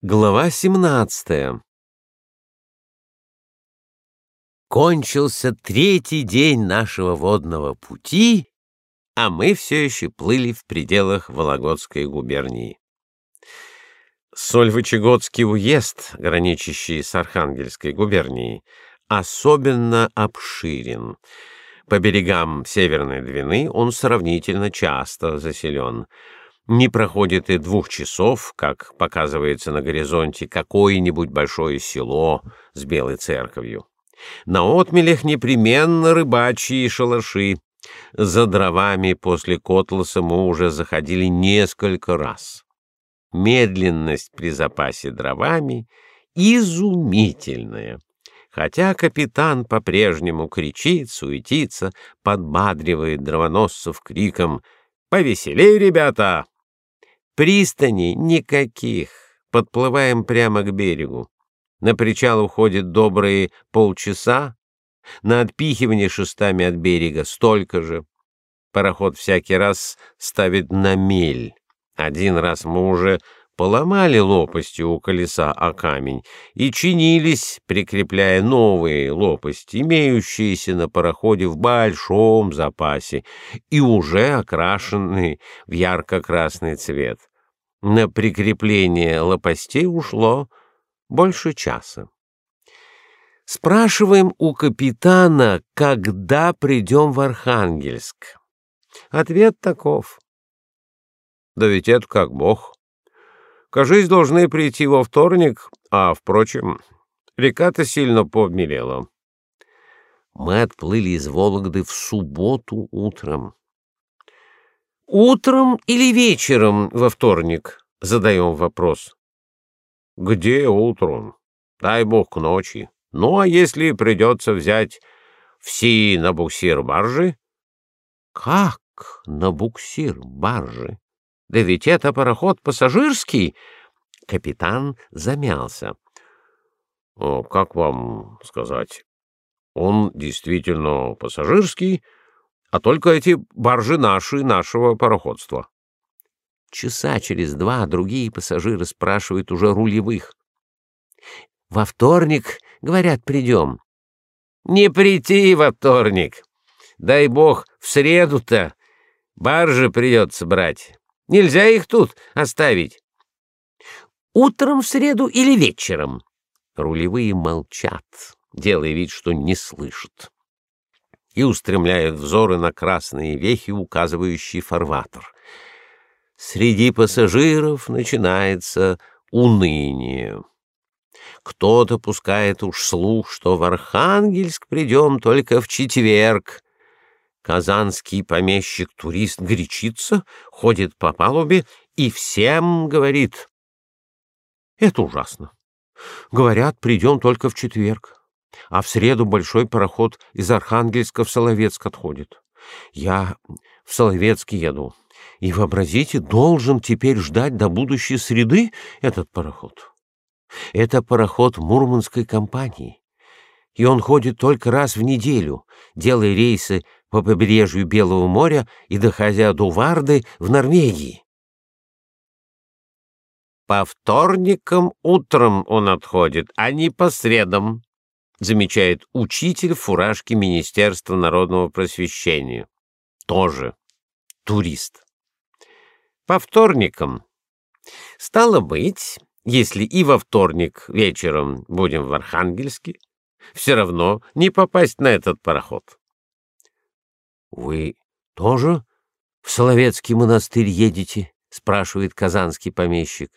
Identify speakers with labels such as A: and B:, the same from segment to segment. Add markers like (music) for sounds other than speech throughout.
A: Глава 17 Кончился третий день нашего водного пути, а мы все еще плыли в пределах Вологодской губернии. Сольвычегодский уезд, граничащий с Архангельской губернией, особенно обширен. По берегам Северной Двины он сравнительно часто заселен — не проходит и двух часов, как показывается на горизонте какое-нибудь большое село с белой церковью. На отмелях непременно рыбачьи шалаши. За дровами после Котласа мы уже заходили несколько раз. Медленность при запасе дровами изумительная. Хотя капитан по-прежнему кричит, суетится, подбадривает дровоносцев криком «Повеселей, ребята! Пристани никаких. Подплываем прямо к берегу. На причал уходит добрые полчаса. На отпихивание шестами от берега столько же. Пароход всякий раз ставит на мель. Один раз мы уже поломали лопасти у колеса о камень и чинились, прикрепляя новые лопасти, имеющиеся на пароходе в большом запасе и уже окрашенные в ярко-красный цвет. На прикрепление лопастей ушло больше часа. Спрашиваем у капитана, когда придем в Архангельск. Ответ таков. Да ведь это как бог. Кажись, должны прийти во вторник, а, впрочем, река-то сильно пообмелела. Мы отплыли из Вологды в субботу утром. Утром или вечером во вторник? Задаем вопрос. Где утром? Дай бог к ночи. Ну, а если придется взять все на буксир баржи? Как на буксир баржи? Да ведь это пароход пассажирский. Капитан замялся. Как вам сказать? Он действительно пассажирский, а только эти баржи наши, нашего пароходства. Часа через два другие пассажиры спрашивают уже рулевых. Во вторник, говорят, придем. Не прийти во вторник. Дай бог, в среду-то баржи придется брать. Нельзя их тут оставить. Утром в среду или вечером? Рулевые молчат, делая вид, что не слышат и устремляют взоры на красные вехи, указывающие фарватер. Среди пассажиров начинается уныние. Кто-то пускает уж слух, что в Архангельск придем только в четверг. Казанский помещик-турист горячится, ходит по палубе и всем говорит. Это ужасно. Говорят, придем только в четверг а в среду большой пароход из Архангельска в Соловецк отходит. Я в Соловецк еду, и, вообразите, должен теперь ждать до будущей среды этот пароход. Это пароход Мурманской компании, и он ходит только раз в неделю, делая рейсы по побережью Белого моря и доходя до Варды в Норвегии. По вторникам утром он отходит, а не по средам, замечает учитель в фуражке Министерства народного просвещения. Тоже турист. По вторникам. Стало быть, если и во вторник вечером будем в Архангельске, все равно не попасть на этот пароход. Вы тоже в Соловецкий монастырь едете? спрашивает казанский помещик.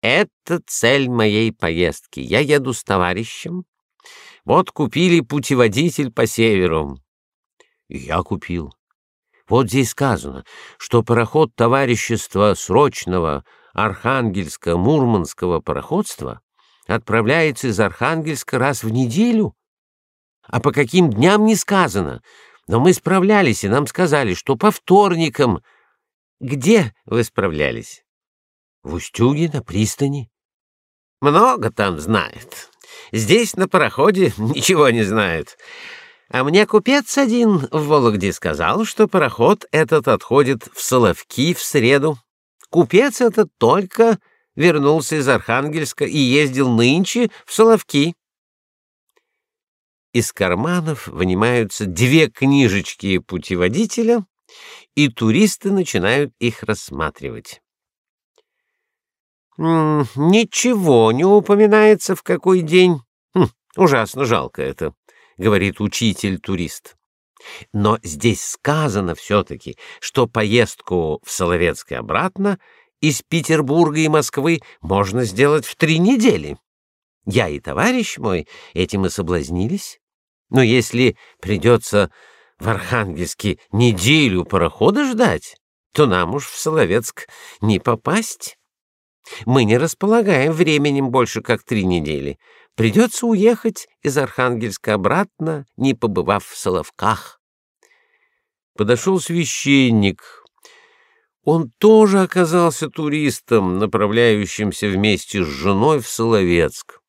A: Это цель моей поездки. Я еду с товарищем вот купили путеводитель по северу. Я купил. Вот здесь сказано, что пароход товарищества срочного Архангельско-Мурманского пароходства отправляется из Архангельска раз в неделю. А по каким дням не сказано. Но мы справлялись, и нам сказали, что по вторникам. Где вы справлялись? В Устюге на пристани. Много там знает. Здесь на пароходе (laughs) ничего не знают. А мне купец один в Вологде сказал, что пароход этот отходит в Соловки в среду. Купец этот только вернулся из Архангельска и ездил нынче в Соловки. Из карманов вынимаются две книжечки путеводителя, и туристы начинают их рассматривать. «Ничего не упоминается, в какой день. Хм, ужасно жалко это», — говорит учитель-турист. Но здесь сказано все-таки, что поездку в Соловецк и обратно из Петербурга и Москвы можно сделать в три недели. Я и товарищ мой этим и соблазнились. Но если придется в Архангельске неделю парохода ждать, то нам уж в Соловецк не попасть. Мы не располагаем временем больше, как три недели. Придется уехать из Архангельска обратно, не побывав в Соловках. Подошел священник. Он тоже оказался туристом, направляющимся вместе с женой в Соловецк.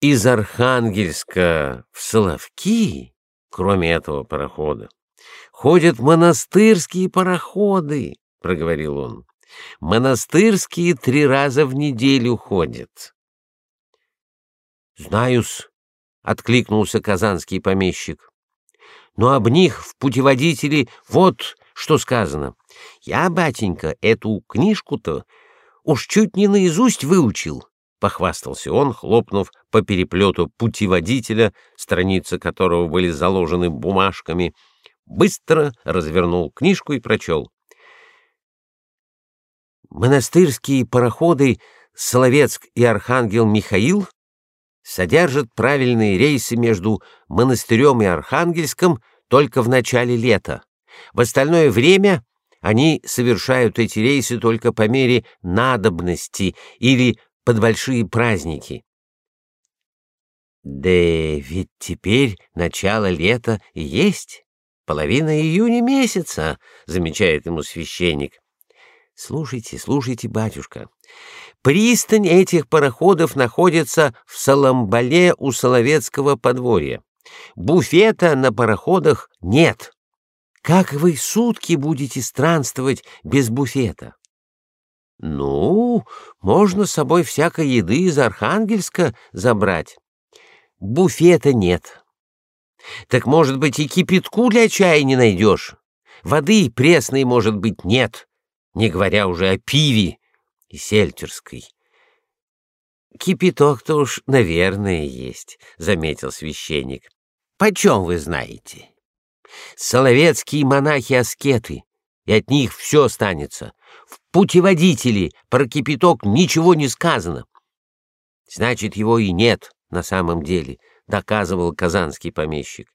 A: Из Архангельска в Соловки, кроме этого парохода, ходят монастырские пароходы, проговорил он. Монастырские три раза в неделю ходят. Знаю-с, откликнулся казанский помещик. Но об них в путеводителе вот что сказано. Я, батенька, эту книжку-то уж чуть не наизусть выучил, похвастался он, хлопнув по переплету путеводителя, страницы которого были заложены бумажками, быстро развернул книжку и прочел. Монастырские пароходы Соловецк и Архангел Михаил содержат правильные рейсы между монастырем и Архангельском только в начале лета. В остальное время они совершают эти рейсы только по мере надобности или под большие праздники. Да ведь теперь начало лета и есть, половина июня месяца, замечает ему священник. Слушайте, слушайте, батюшка. Пристань этих пароходов находится в Соломбале у Соловецкого подворья. Буфета на пароходах нет. Как вы сутки будете странствовать без буфета? Ну, можно с собой всякой еды из Архангельска забрать. Буфета нет. Так, может быть, и кипятку для чая не найдешь? Воды пресной, может быть, нет не говоря уже о пиве и сельтерской. Кипяток-то уж, наверное, есть, заметил священник. Почем вы знаете? Соловецкие монахи-аскеты, и от них все останется. В путеводителе про кипяток ничего не сказано. Значит, его и нет на самом деле, доказывал казанский помещик.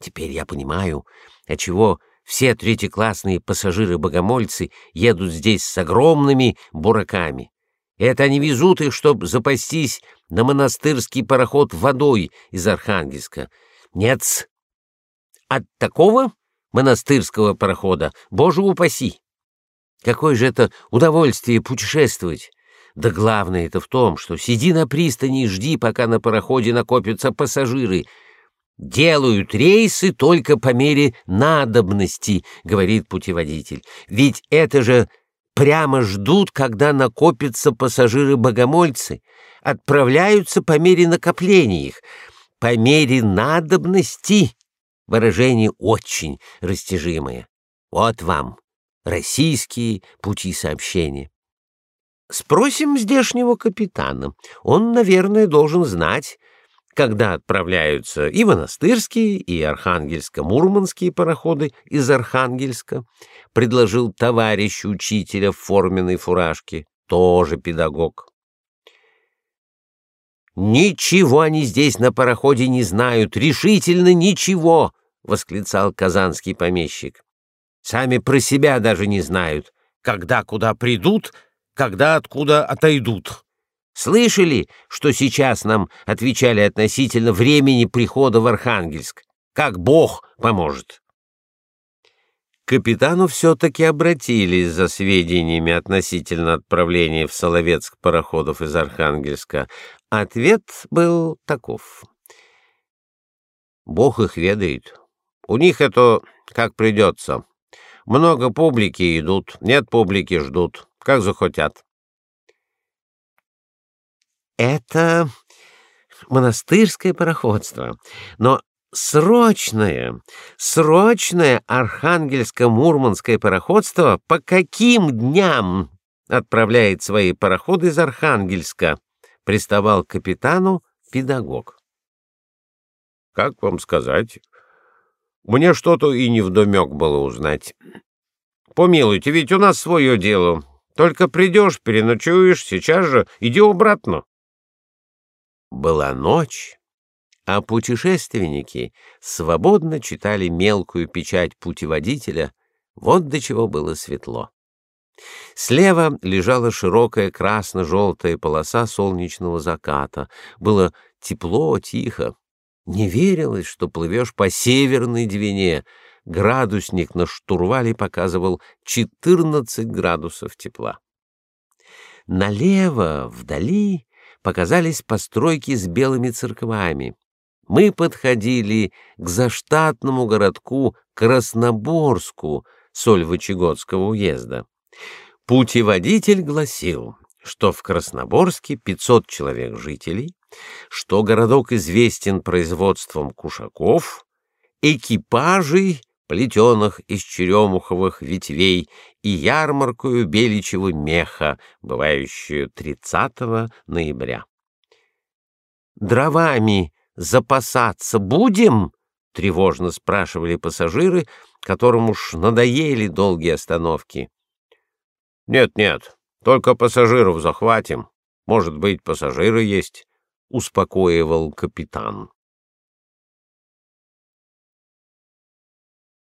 A: Теперь я понимаю, отчего все третьеклассные пассажиры-богомольцы едут здесь с огромными бураками. Это они везут их, чтобы запастись на монастырский пароход водой из Архангельска. Нет, от такого монастырского парохода, боже упаси! Какое же это удовольствие путешествовать! Да главное это в том, что сиди на пристани и жди, пока на пароходе накопятся пассажиры — делают рейсы только по мере надобности, говорит путеводитель. Ведь это же прямо ждут, когда накопятся пассажиры-богомольцы, отправляются по мере накопления их, по мере надобности. Выражение очень растяжимое. Вот вам российские пути сообщения. Спросим здешнего капитана. Он, наверное, должен знать, когда отправляются и монастырские, и архангельско-мурманские пароходы из Архангельска, предложил товарищ учителя в форменной фуражке, тоже педагог. «Ничего они здесь на пароходе не знают, решительно ничего!» — восклицал казанский помещик. «Сами про себя даже не знают, когда куда придут, когда откуда отойдут». Слышали, что сейчас нам отвечали относительно времени прихода в Архангельск? Как Бог поможет. Капитану все-таки обратились за сведениями относительно отправления в Соловецк пароходов из Архангельска. Ответ был таков. Бог их ведает. У них это как придется. Много публики идут, нет публики ждут, как захотят.
B: Это монастырское пароходство, но срочное, срочное архангельско-мурманское пароходство по каким дням отправляет свои пароходы из Архангельска? Приставал к капитану педагог.
A: Как вам сказать? Мне что-то и не вдомек было узнать. Помилуйте, ведь у нас свое дело. Только придешь, переночуешь, сейчас же иди обратно.
B: Была ночь, а путешественники свободно читали мелкую печать путеводителя, вот до чего было светло. Слева лежала широкая красно-желтая полоса солнечного заката. Было тепло, тихо. Не верилось, что плывешь по северной Двине. Градусник на штурвале показывал 14 градусов тепла. Налево, вдали, показались постройки с белыми церквами. Мы подходили к заштатному городку Красноборску Сольвычегодского уезда. Путеводитель гласил, что в Красноборске 500 человек жителей, что городок известен производством кушаков, экипажей, плетеных из черемуховых ветвей, и ярмаркою беличьего меха, бывающую 30 ноября. «Дровами запасаться будем?» — тревожно спрашивали пассажиры, которым уж надоели долгие остановки.
A: «Нет-нет, только пассажиров захватим. Может быть, пассажиры есть», — успокоивал капитан.